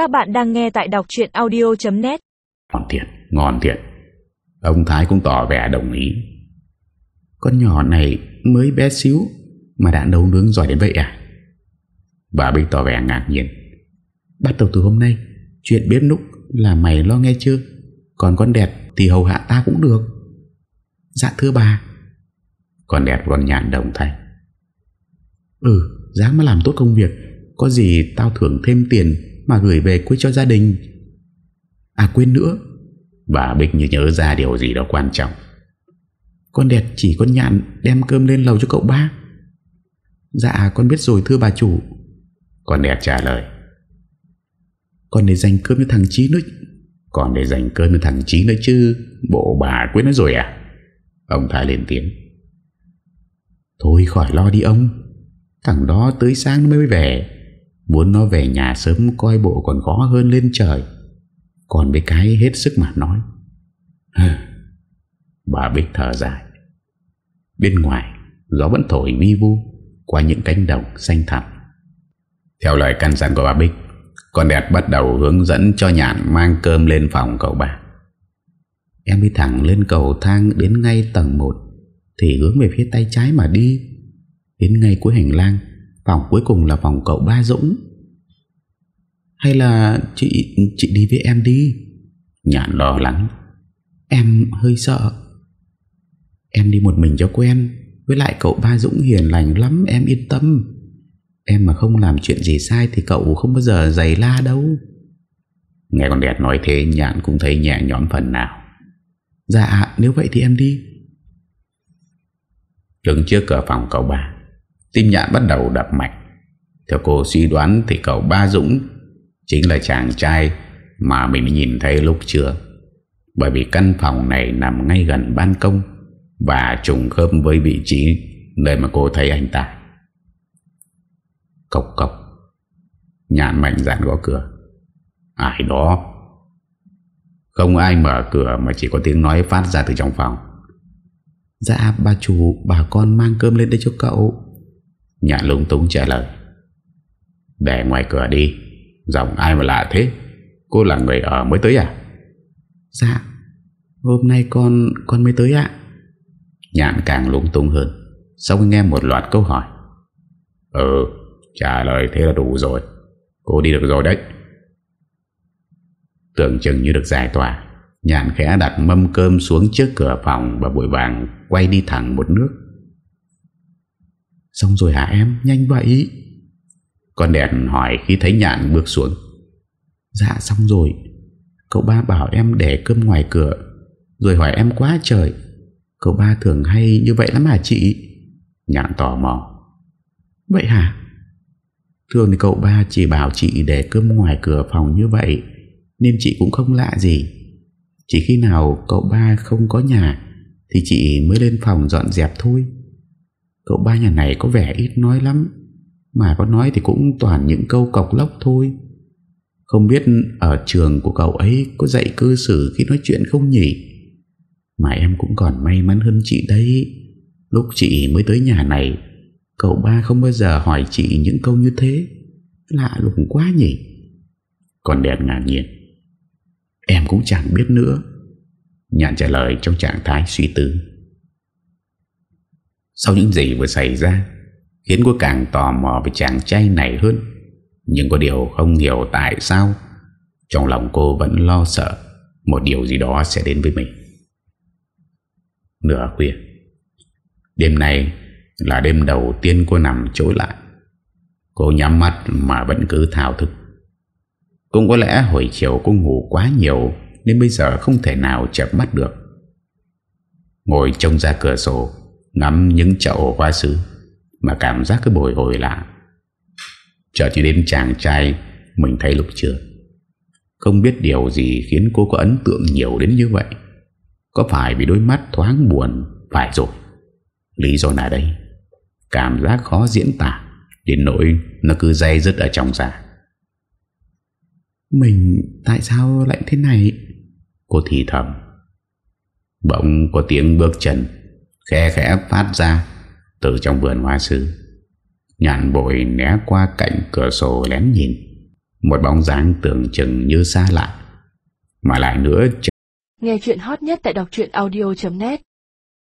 Các bạn đang nghe tại đọc chuyện audio.net Ngon thiệt, ngon thiệt Ông Thái cũng tỏ vẻ đồng ý. Con nhỏ này mới bé xíu Mà đã nấu nướng giỏi đến vậy à? Bà Bích tỏ vẻ ngạc nhiên. Bắt đầu từ hôm nay Chuyện bếp núc là mày lo nghe chưa? Còn con đẹp thì hầu hạ ta cũng được. Dạ thưa bà. Con đẹp vâng còn nhàn đồng thay. Ừ Dám mà làm tốt công việc Có gì tao thưởng thêm tiền mà gửi về quê cho gia đình. À quên nữa. Bà Bích như nhớ ra điều gì đó quan trọng. Con đẹp chỉ con nhạn Đem cơm lên lầu cho cậu ba. Dạ con biết rồi thưa bà chủ. Con đẹp trả lời. Còn để dành cơm cho thằng Chí nữa. Còn để dành cơm cho thằng Chí nữa chứ. Bộ bà quên nó rồi à? Ông Thái lên tiếng. Thôi khỏi lo đi ông. Thằng đó tới sáng nó mới về Muốn nó về nhà sớm coi bộ còn khó hơn lên trời. Còn với cái hết sức mà nói. Bà Bích thở dài. Bên ngoài, Gió vẫn thổi vi vu Qua những cánh đồng xanh thẳm. Theo lời căn dặn của bà Bích, Con đẹp bắt đầu hướng dẫn cho nhạn Mang cơm lên phòng cậu bà. Em đi thẳng lên cầu thang Đến ngay tầng 1 Thì hướng về phía tay trái mà đi. Đến ngay cuối hành lang, Phòng cuối cùng là phòng cậu ba Dũng. Hay là chị chị đi với em đi? Nhạn lo lắng. Em hơi sợ. Em đi một mình cho quen. Với lại cậu ba Dũng hiền lành lắm Em yên tâm. Em mà không làm chuyện gì sai Thì cậu không bao giờ giày la đâu. Nghe con đẹp nói thế Nhạn cũng thấy nhẹ nhõm phần nào. Dạ nếu vậy thì em đi. Đứng trước cửa phòng cậu ba Tim nhạn bắt đầu đập mạnh. Theo cô suy đoán thì cậu ba Dũng Chính là chàng trai Mà mình nhìn thấy lúc trưa Bởi vì căn phòng này nằm ngay gần ban công Và trùng khớp với vị trí Nơi mà cô thấy anh ta. Cộc cộc, Nhạn mạnh dạn gõ cửa. Ai đó? Không ai mở cửa Mà chỉ có tiếng nói phát ra từ trong phòng. Dạ bà chủ, Bà con mang cơm lên đây cho cậu. Nhạn lúng túng trả lời. Để ngoài cửa đi. Giọng ai mà lạ thế? Cô là người ở mới tới à? Dạ Hôm nay con con mới tới ạ. Nhạn càng lung tung hơn. Sau khi nghe một loạt câu hỏi. Ừ Trả lời thế là đủ rồi. Cô đi được rồi đấy. Tưởng chừng như được giải tỏa Nhạn khẽ đặt mâm cơm xuống trước cửa phòng Và bụi vàng quay đi thẳng một nước. Xong rồi hả em? Nhanh vậy con đèn hỏi khi thấy nhạn bước xuống. Dạ xong rồi. Cậu ba bảo em để cơm ngoài cửa, Rồi hỏi em quá trời. Cậu ba thường hay như vậy lắm hả chị? Nhạn tò mò. Vậy hả? Thường thì cậu ba chỉ bảo chị để cơm ngoài cửa phòng như vậy, Nên chị cũng không lạ gì. Chỉ khi nào cậu ba không có nhà, Thì chị mới lên phòng dọn dẹp thôi. Cậu ba nhà này có vẻ ít nói lắm. Mà có nói thì cũng toàn những câu cọc lốc thôi. Không biết ở trường của cậu ấy Có dạy cư xử khi nói chuyện không nhỉ? Mà em cũng còn may mắn hơn chị đấy. Lúc chị mới tới nhà này, Cậu ba không bao giờ hỏi chị những câu như thế. Lạ lùng quá nhỉ? Còn đẹp ngạc nhiên. Em cũng chẳng biết nữa. Nhạn trả lời trong trạng thái suy tư. Sau những gì vừa xảy ra Khiến cô càng tò mò về chàng trai này hơn. Nhưng có điều không hiểu tại sao, Trong lòng cô vẫn lo sợ Một điều gì đó sẽ đến với mình. Nửa khuya, Đêm này là đêm đầu tiên cô nằm trối lại. Cô nhắm mắt mà vẫn cứ thao thức. Cũng có lẽ hồi chiều cô ngủ quá nhiều Nên bây giờ không thể nào chập mắt được. Ngồi trông ra cửa sổ, Ngắm những chậu hoa sứ. Mà cảm giác cứ bồi hồi lạ Chợt như đến chàng trai, Mình thấy lúc trước Không biết điều gì khiến cô có ấn tượng nhiều đến như vậy. Có phải vì đôi mắt thoáng buồn? Phải rồi. Lý do là đây? Cảm giác khó diễn tả, Đến nỗi nó cứ dây dứt ở trong giả Mình tại sao lại thế này? Cô thì thầm. Bỗng có tiếng bước chân Khẽ khẽ phát ra. Từ trong vườn hoa sứ, Nhàn bội né qua cạnh cửa sổ lén nhìn. Một bóng dáng tưởng chừng như xa lạ Mà lại nữa Nghe chuyện hot nhất tại đọc audio.net